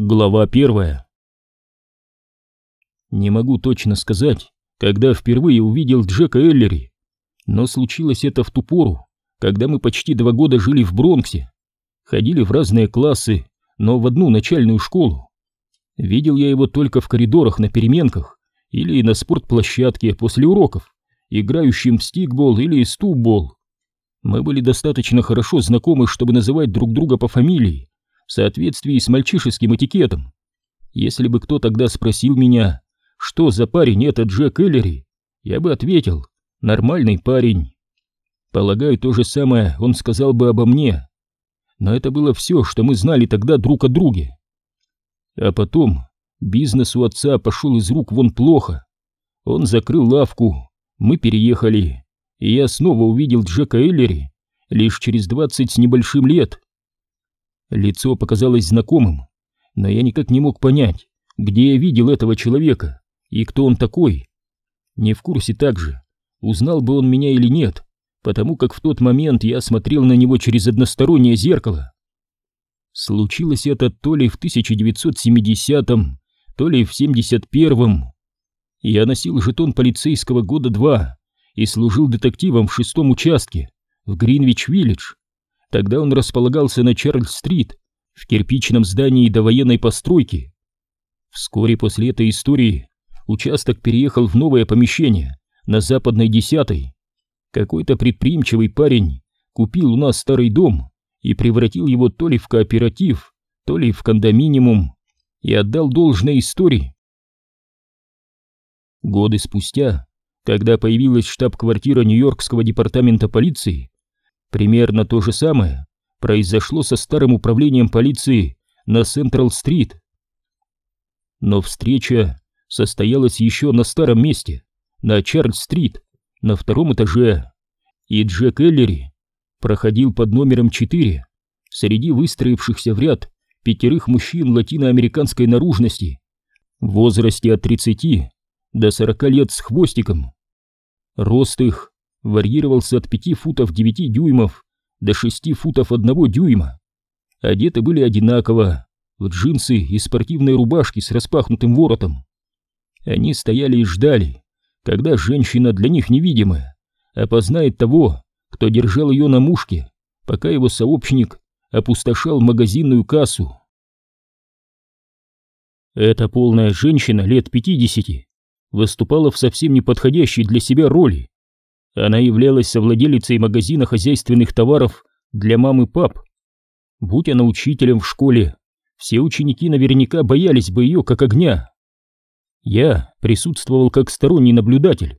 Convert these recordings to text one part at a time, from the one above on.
Глава первая Не могу точно сказать, когда впервые увидел Джека Эллери, но случилось это в ту пору, когда мы почти два года жили в Бронксе, ходили в разные классы, но в одну начальную школу. Видел я его только в коридорах на переменках или на спортплощадке после уроков, играющим в стикбол или ступбол. Мы были достаточно хорошо знакомы, чтобы называть друг друга по фамилии, в соответствии с мальчишеским этикетом. Если бы кто тогда спросил меня, что за парень этот Джек Эллери, я бы ответил, нормальный парень. Полагаю, то же самое он сказал бы обо мне. Но это было все, что мы знали тогда друг о друге. А потом бизнес у отца пошел из рук вон плохо. Он закрыл лавку, мы переехали, и я снова увидел Джека Эллери лишь через двадцать с небольшим лет. Лицо показалось знакомым, но я никак не мог понять, где я видел этого человека и кто он такой. Не в курсе также, узнал бы он меня или нет, потому как в тот момент я смотрел на него через одностороннее зеркало. Случилось это то ли в 1970-м, то ли в 71-м. Я носил жетон полицейского года два и служил детективом в шестом участке в Гринвич-Виллидж. Тогда он располагался на Чарльз-стрит, в кирпичном здании довоенной постройки. Вскоре после этой истории участок переехал в новое помещение на западной десятой. Какой-то предприимчивый парень купил у нас старый дом и превратил его то ли в кооператив, то ли в кондоминиум и отдал должное истории. Годы спустя, когда появилась штаб-квартира Нью-Йоркского департамента полиции, Примерно то же самое произошло со старым управлением полиции на Централ-стрит. Но встреча состоялась еще на старом месте, на Чарльз-стрит, на втором этаже, и Джек Эллери проходил под номером 4 среди выстроившихся в ряд пятерых мужчин латиноамериканской наружности в возрасте от 30 до 40 лет с хвостиком. Рост их варьировался от 5 футов 9 дюймов до 6 футов 1 дюйма. Одеты были одинаково, в джинсы и спортивные рубашки с распахнутым воротом. Они стояли и ждали, когда женщина для них невидимая опознает того, кто держал ее на мушке, пока его сообщник опустошал магазинную кассу. Эта полная женщина лет 50 выступала в совсем неподходящей для себя роли. Она являлась совладелицей магазина хозяйственных товаров для мамы пап. Будь она учителем в школе, все ученики наверняка боялись бы ее как огня. Я присутствовал как сторонний наблюдатель,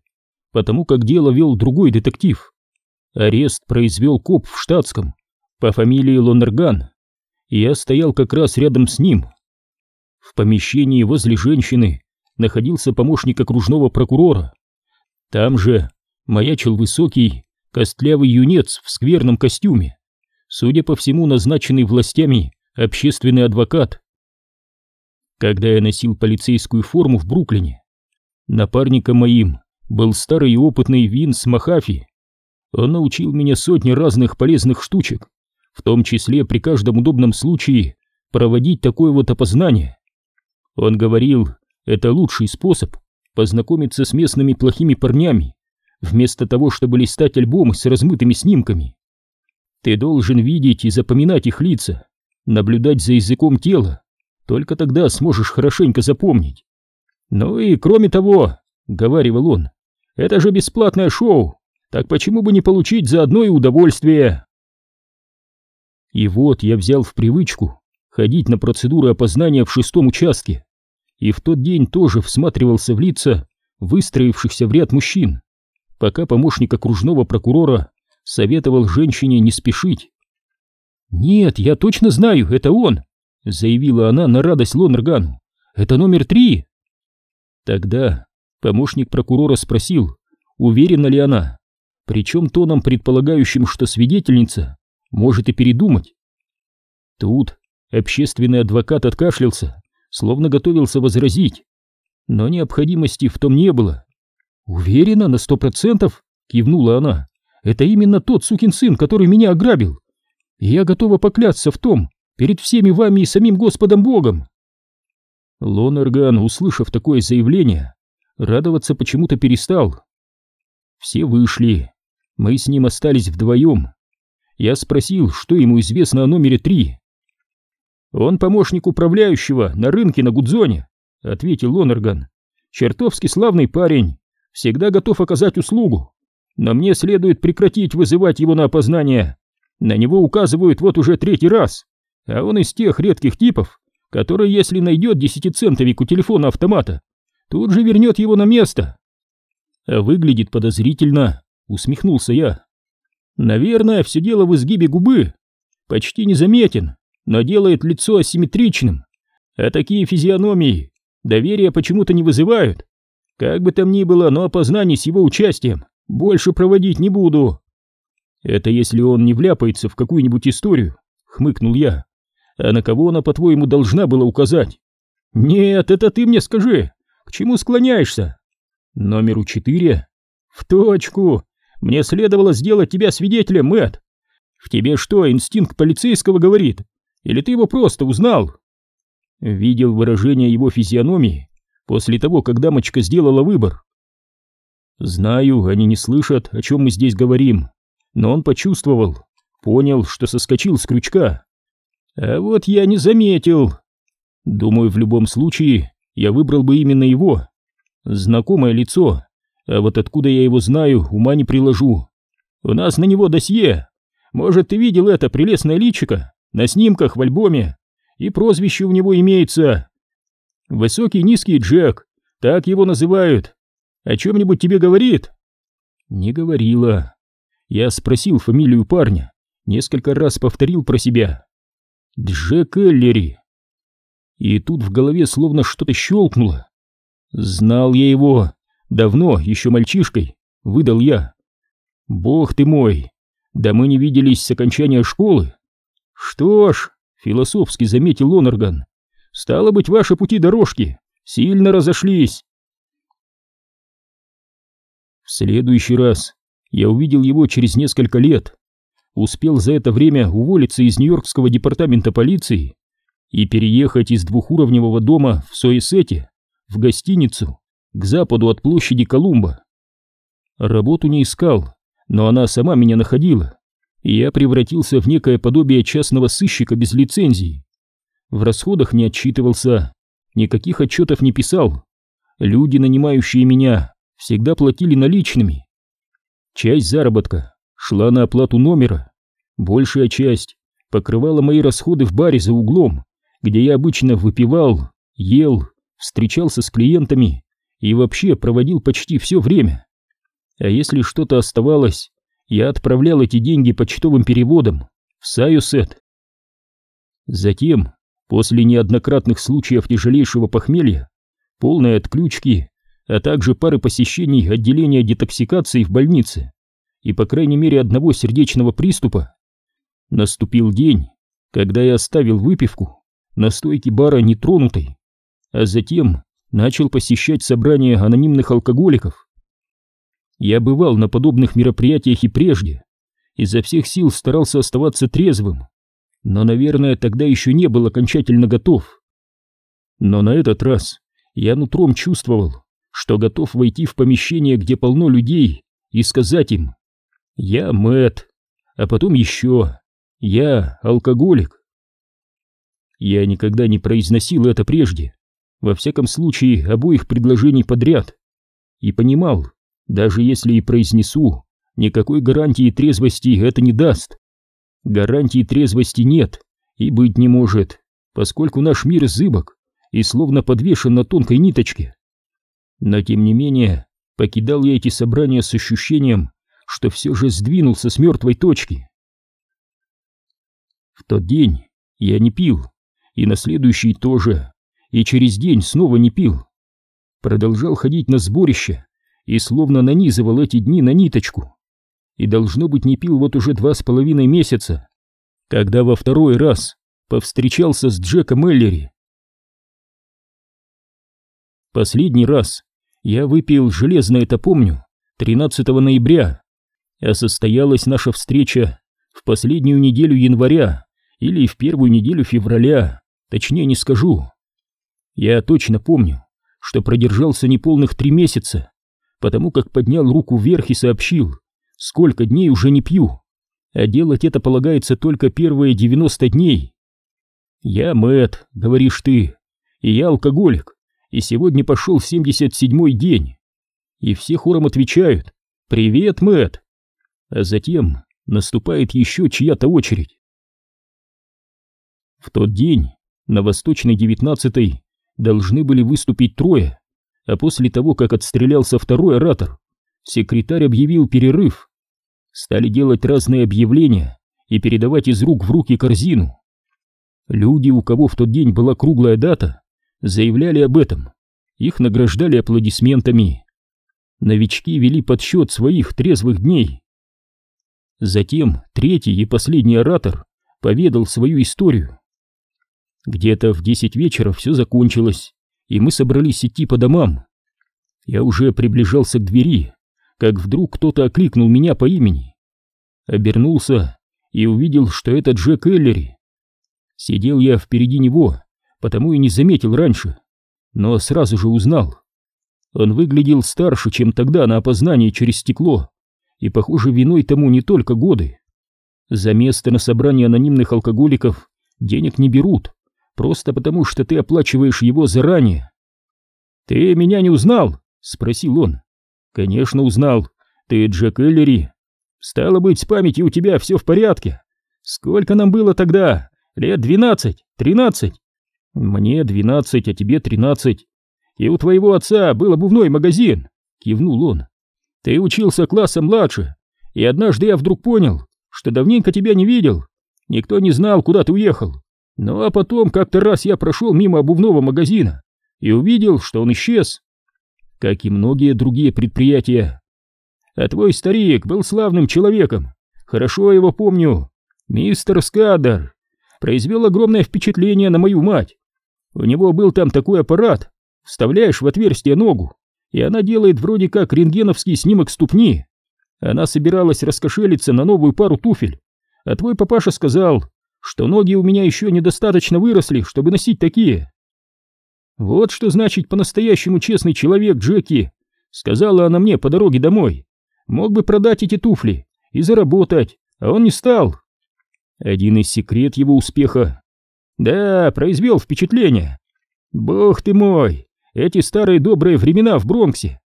потому как дело вел другой детектив. Арест произвел коп в штатском по фамилии Лонерган, и я стоял как раз рядом с ним. В помещении возле женщины находился помощник окружного прокурора. Там же маячил высокий, костлявый юнец в скверном костюме, судя по всему назначенный властями общественный адвокат. Когда я носил полицейскую форму в Бруклине, напарником моим был старый и опытный Винс Махафи. Он научил меня сотни разных полезных штучек, в том числе при каждом удобном случае проводить такое вот опознание. Он говорил, это лучший способ познакомиться с местными плохими парнями вместо того, чтобы листать альбомы с размытыми снимками. Ты должен видеть и запоминать их лица, наблюдать за языком тела, только тогда сможешь хорошенько запомнить. Ну и кроме того, — говаривал он, — это же бесплатное шоу, так почему бы не получить заодно и удовольствие? И вот я взял в привычку ходить на процедуры опознания в шестом участке, и в тот день тоже всматривался в лица выстроившихся в ряд мужчин пока помощник окружного прокурора советовал женщине не спешить. «Нет, я точно знаю, это он!» — заявила она на радость Лонергану. «Это номер три!» Тогда помощник прокурора спросил, уверена ли она, причем тоном предполагающим, что свидетельница может и передумать. Тут общественный адвокат откашлялся, словно готовился возразить, но необходимости в том не было. «Уверена на сто процентов?» — кивнула она. «Это именно тот сукин сын, который меня ограбил. И я готова поклясться в том, перед всеми вами и самим Господом Богом». Лонерган, услышав такое заявление, радоваться почему-то перестал. Все вышли. Мы с ним остались вдвоем. Я спросил, что ему известно о номере три. «Он помощник управляющего на рынке на Гудзоне», — ответил Лонерган. «Чертовски славный парень, всегда готов оказать услугу. Но мне следует прекратить вызывать его на опознание. На него указывают вот уже третий раз, а он из тех редких типов, который, если найдет десятицентовик у телефона автомата, тут же вернет его на место. Выглядит подозрительно, усмехнулся я. Наверное, все дело в изгибе губы. Почти незаметен, но делает лицо асимметричным. А такие физиономии доверия почему-то не вызывают. Как бы там ни было, но опознание с его участием больше проводить не буду. Это если он не вляпается в какую-нибудь историю, хмыкнул я. А на кого она, по-твоему, должна была указать? Нет, это ты мне скажи. К чему склоняешься? Номеру четыре. В точку. Мне следовало сделать тебя свидетелем, Мэтт. В тебе что, инстинкт полицейского говорит? Или ты его просто узнал? Видел выражение его физиономии после того, как дамочка сделала выбор. Знаю, они не слышат, о чем мы здесь говорим, но он почувствовал, понял, что соскочил с крючка. А вот я не заметил. Думаю, в любом случае я выбрал бы именно его. Знакомое лицо, а вот откуда я его знаю, ума не приложу. У нас на него досье. Может, ты видел это прелестное личико на снимках в альбоме? И прозвище у него имеется. Высокий низкий Джек, так его называют. О чем-нибудь тебе говорит? Не говорила. Я спросил фамилию парня, несколько раз повторил про себя. Джек Эллери. И тут в голове словно что-то щелкнуло. Знал я его. Давно, еще мальчишкой, выдал я. Бог ты мой, да мы не виделись с окончания школы. Что ж, философски заметил Лонерган, стало быть, ваши пути дорожки сильно разошлись. В следующий раз я увидел его через несколько лет успел за это время уволиться из Нью-Йоркского департамента полиции и переехать из двухуровневого дома в Соесете в гостиницу к западу от площади Колумба. Работу не искал, но она сама меня находила, и я превратился в некое подобие частного сыщика без лицензии. В расходах не отчитывался, никаких отчетов не писал. Люди, нанимающие меня, всегда платили наличными. Часть заработка шла на оплату номера, большая часть покрывала мои расходы в баре за углом, где я обычно выпивал, ел, встречался с клиентами и вообще проводил почти все время. А если что-то оставалось, я отправлял эти деньги почтовым переводом в Саюсет. Затем, после неоднократных случаев тяжелейшего похмелья, полной отключки, а также пары посещений отделения детоксикации в больнице и по крайней мере одного сердечного приступа, наступил день, когда я оставил выпивку на стойке бара нетронутой, а затем начал посещать собрания анонимных алкоголиков. Я бывал на подобных мероприятиях и прежде, изо всех сил старался оставаться трезвым, но, наверное, тогда еще не был окончательно готов. Но на этот раз я нутром чувствовал, что готов войти в помещение, где полно людей, и сказать им «Я Мэт, а потом еще «Я алкоголик». Я никогда не произносил это прежде, во всяком случае обоих предложений подряд, и понимал, даже если и произнесу, никакой гарантии трезвости это не даст. Гарантии трезвости нет и быть не может, поскольку наш мир зыбок и словно подвешен на тонкой ниточке. Но тем не менее, покидал я эти собрания с ощущением, что все же сдвинулся с мертвой точки. В тот день я не пил, и на следующий тоже, и через день снова не пил. Продолжал ходить на сборище и словно нанизывал эти дни на ниточку. И должно быть не пил вот уже два с половиной месяца, когда во второй раз повстречался с Джеком Эллери. Последний раз я выпил, железно это помню, 13 ноября, а состоялась наша встреча в последнюю неделю января или в первую неделю февраля, точнее не скажу. Я точно помню, что продержался неполных три месяца, потому как поднял руку вверх и сообщил, сколько дней уже не пью, а делать это полагается только первые 90 дней. Я Мэт, говоришь ты, и я алкоголик, и сегодня пошел 77-й день. И все хором отвечают «Привет, Мэт!» А затем наступает еще чья-то очередь. В тот день на Восточной 19-й должны были выступить трое, а после того, как отстрелялся второй оратор, секретарь объявил перерыв. Стали делать разные объявления и передавать из рук в руки корзину. Люди, у кого в тот день была круглая дата, заявляли об этом. Их награждали аплодисментами. Новички вели подсчет своих трезвых дней. Затем третий и последний оратор поведал свою историю. Где-то в десять вечера все закончилось, и мы собрались идти по домам. Я уже приближался к двери, как вдруг кто-то окликнул меня по имени. Обернулся и увидел, что это Джек Эллери. Сидел я впереди него, потому и не заметил раньше, но сразу же узнал. Он выглядел старше, чем тогда на опознании через стекло, и, похоже, виной тому не только годы. За место на собрании анонимных алкоголиков денег не берут, просто потому что ты оплачиваешь его заранее. «Ты меня не узнал?» — спросил он. «Конечно узнал. Ты Джек Эллери. Стало быть, с памятью у тебя все в порядке. Сколько нам было тогда? Лет двенадцать? Тринадцать?» «Мне двенадцать, а тебе тринадцать. И у твоего отца был обувной магазин», — кивнул он. «Ты учился классом младше, и однажды я вдруг понял, что давненько тебя не видел. Никто не знал, куда ты уехал. Ну а потом как-то раз я прошел мимо обувного магазина и увидел, что он исчез, как и многие другие предприятия. А твой старик был славным человеком, хорошо его помню. Мистер Скадер произвел огромное впечатление на мою мать. У него был там такой аппарат, вставляешь в отверстие ногу, и она делает вроде как рентгеновский снимок ступни. Она собиралась раскошелиться на новую пару туфель, а твой папаша сказал, что ноги у меня еще недостаточно выросли, чтобы носить такие. Вот что значит по-настоящему честный человек, Джеки, сказала она мне по дороге домой. Мог бы продать эти туфли и заработать, а он не стал. Один из секрет его успеха. Да, произвел впечатление. Бог ты мой, эти старые добрые времена в Бронксе.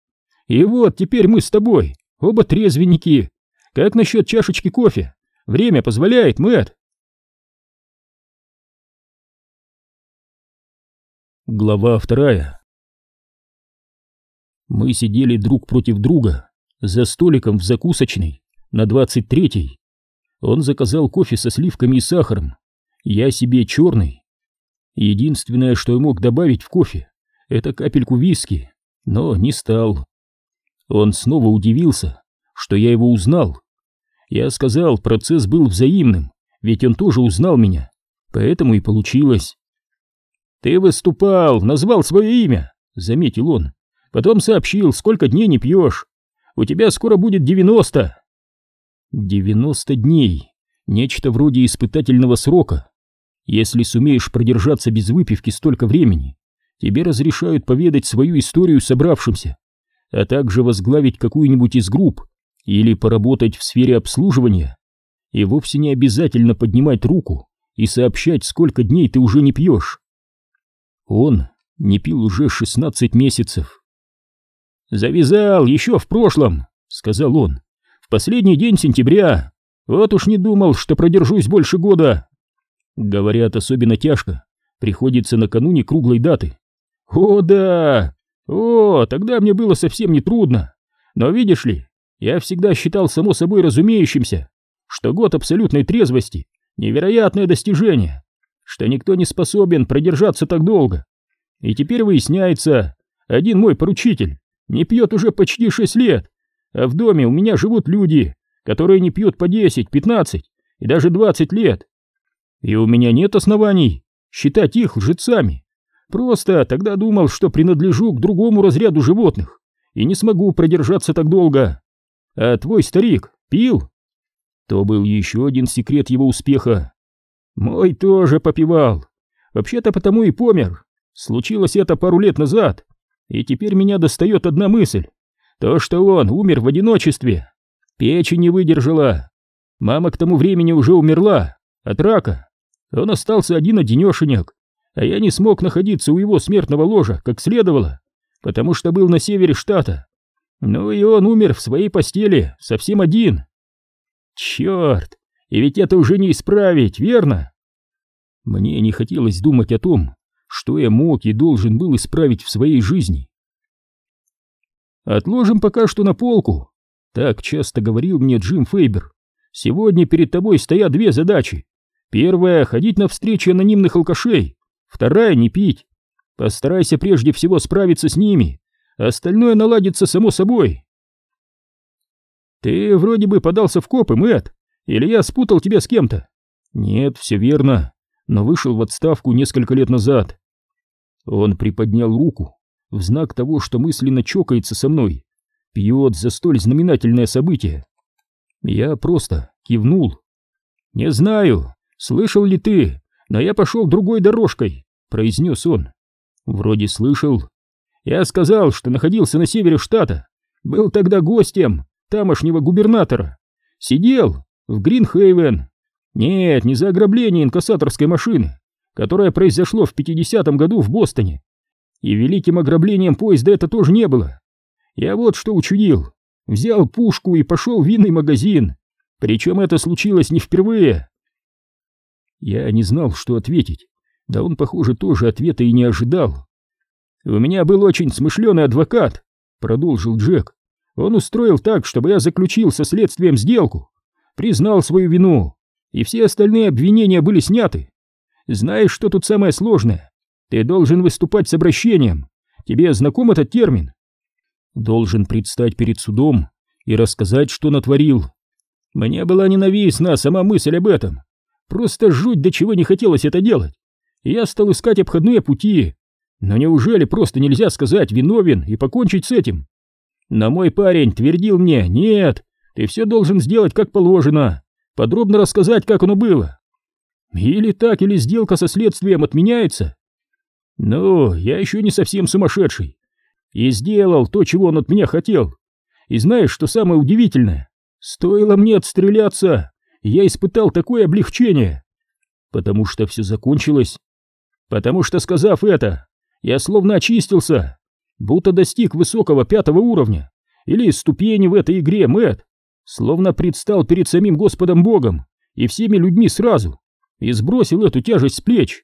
И вот теперь мы с тобой, оба трезвенники. Как насчет чашечки кофе? Время позволяет, Мэтт. Глава вторая Мы сидели друг против друга за столиком в закусочной на двадцать третьей. Он заказал кофе со сливками и сахаром, я себе черный. Единственное, что я мог добавить в кофе, это капельку виски, но не стал. Он снова удивился, что я его узнал. Я сказал, процесс был взаимным, ведь он тоже узнал меня, поэтому и получилось. «Ты выступал, назвал свое имя», — заметил он. «Потом сообщил, сколько дней не пьешь. У тебя скоро будет девяносто». «Девяносто дней. Нечто вроде испытательного срока. Если сумеешь продержаться без выпивки столько времени, тебе разрешают поведать свою историю собравшимся, а также возглавить какую-нибудь из групп или поработать в сфере обслуживания. И вовсе не обязательно поднимать руку и сообщать, сколько дней ты уже не пьешь. Он не пил уже 16 месяцев. «Завязал еще в прошлом», — сказал он, — «в последний день сентября. Вот уж не думал, что продержусь больше года». Говорят, особенно тяжко. Приходится накануне круглой даты. «О, да! О, тогда мне было совсем не трудно. Но видишь ли, я всегда считал само собой разумеющимся, что год абсолютной трезвости — невероятное достижение что никто не способен продержаться так долго. И теперь выясняется, один мой поручитель не пьет уже почти шесть лет, а в доме у меня живут люди, которые не пьют по десять, пятнадцать и даже двадцать лет. И у меня нет оснований считать их лжецами. Просто тогда думал, что принадлежу к другому разряду животных и не смогу продержаться так долго. А твой старик пил? То был еще один секрет его успеха. Мой тоже попивал. Вообще-то потому и помер. Случилось это пару лет назад, и теперь меня достает одна мысль. То, что он умер в одиночестве. Печень не выдержала. Мама к тому времени уже умерла от рака. Он остался один-одинешенек, а я не смог находиться у его смертного ложа, как следовало, потому что был на севере штата. Ну и он умер в своей постели, совсем один. Черт, и ведь это уже не исправить, верно? Мне не хотелось думать о том, что я мог и должен был исправить в своей жизни. Отложим пока что на полку. Так часто говорил мне Джим Фейбер. Сегодня перед тобой стоят две задачи. Первая — ходить на встречи анонимных алкашей. Вторая — не пить. Постарайся прежде всего справиться с ними. Остальное наладится само собой. Ты вроде бы подался в копы, Мэтт. Или я спутал тебя с кем-то? Нет, все верно. Но вышел в отставку несколько лет назад. Он приподнял руку в знак того, что мысленно чокается со мной, пьет за столь знаменательное событие. Я просто кивнул. «Не знаю, слышал ли ты, но я пошел другой дорожкой», — произнес он. «Вроде слышал. Я сказал, что находился на севере штата, был тогда гостем тамошнего губернатора. Сидел в Гринхейвен. Нет, не за ограбление инкассаторской машины, которое произошло в 50-м году в Бостоне. И великим ограблением поезда это тоже не было. Я вот что учудил. Взял пушку и пошел в винный магазин. Причем это случилось не впервые. Я не знал, что ответить. Да он, похоже, тоже ответа и не ожидал. «У меня был очень смышленый адвокат», — продолжил Джек. «Он устроил так, чтобы я заключил со следствием сделку, признал свою вину, и все остальные обвинения были сняты. Знаешь, что тут самое сложное? Ты должен выступать с обращением. Тебе знаком этот термин? Должен предстать перед судом и рассказать, что натворил. Мне была ненавистна сама мысль об этом. Просто жуть, до чего не хотелось это делать. Я стал искать обходные пути. Но неужели просто нельзя сказать «виновен» и покончить с этим? Но мой парень твердил мне «нет, ты все должен сделать как положено, подробно рассказать, как оно было». Или так, или сделка со следствием отменяется. Ну, я еще не совсем сумасшедший. И сделал то, чего он от меня хотел. И знаешь, что самое удивительное? Стоило мне отстреляться, я испытал такое облегчение. Потому что все закончилось. Потому что, сказав это, я словно очистился, будто достиг высокого пятого уровня или ступени в этой игре, Мэт, словно предстал перед самим Господом Богом и всеми людьми сразу и сбросил эту тяжесть с плеч.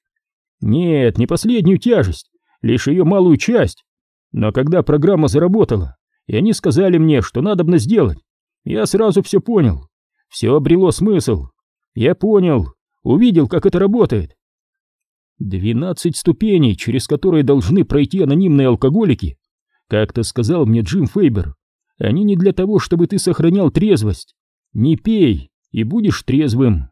Нет, не последнюю тяжесть, лишь ее малую часть. Но когда программа заработала, и они сказали мне, что надо бы сделать, я сразу все понял. Все обрело смысл. Я понял, увидел, как это работает. Двенадцать ступеней, через которые должны пройти анонимные алкоголики. Как-то сказал мне Джим Фейбер. Они не для того, чтобы ты сохранял трезвость. Не пей, и будешь трезвым.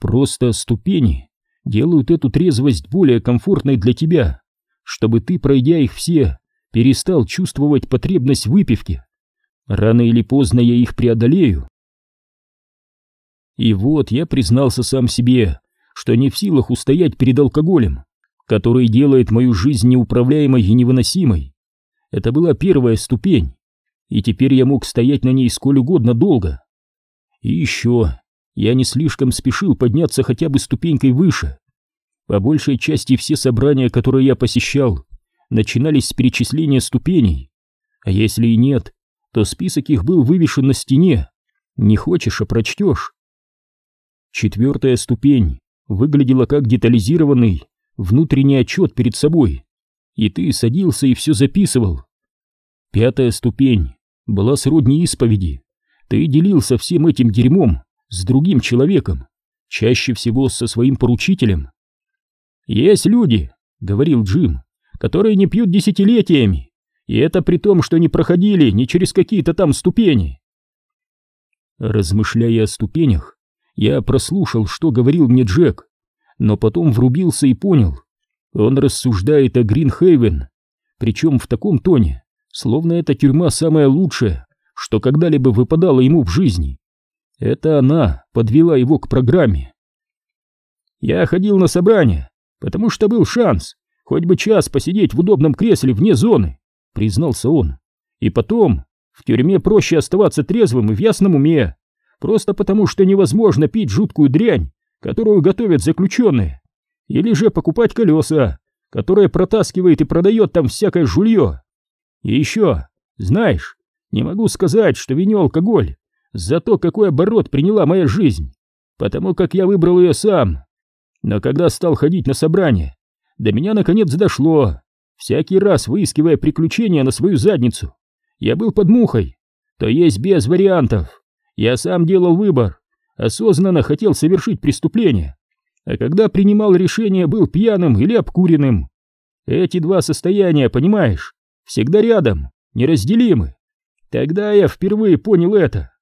Просто ступени делают эту трезвость более комфортной для тебя, чтобы ты, пройдя их все, перестал чувствовать потребность в выпивке. Рано или поздно я их преодолею. И вот я признался сам себе, что не в силах устоять перед алкоголем, который делает мою жизнь неуправляемой и невыносимой. Это была первая ступень, и теперь я мог стоять на ней сколь угодно долго. И еще я не слишком спешил подняться хотя бы ступенькой выше. По большей части все собрания, которые я посещал, начинались с перечисления ступеней. А если и нет, то список их был вывешен на стене. Не хочешь, а прочтешь. Четвертая ступень выглядела как детализированный внутренний отчет перед собой. И ты садился и все записывал. Пятая ступень была сродни исповеди. Ты делился всем этим дерьмом с другим человеком, чаще всего со своим поручителем. «Есть люди», — говорил Джим, — «которые не пьют десятилетиями, и это при том, что не проходили ни через какие-то там ступени». Размышляя о ступенях, я прослушал, что говорил мне Джек, но потом врубился и понял. Он рассуждает о Гринхейвен, причем в таком тоне, словно эта тюрьма самая лучшая, что когда-либо выпадало ему в жизни. Это она подвела его к программе. Я ходил на собрания, потому что был шанс хоть бы час посидеть в удобном кресле вне зоны, признался он. И потом, в тюрьме проще оставаться трезвым и в ясном уме, просто потому что невозможно пить жуткую дрянь, которую готовят заключенные, или же покупать колеса, которое протаскивает и продает там всякое жулье. И еще, знаешь, не могу сказать, что виню алкоголь за то, какой оборот приняла моя жизнь, потому как я выбрал ее сам. Но когда стал ходить на собрание, до меня наконец дошло, всякий раз выискивая приключения на свою задницу. Я был под мухой, то есть без вариантов. Я сам делал выбор, осознанно хотел совершить преступление, а когда принимал решение, был пьяным или обкуренным. Эти два состояния, понимаешь, всегда рядом, неразделимы. Тогда я впервые понял это.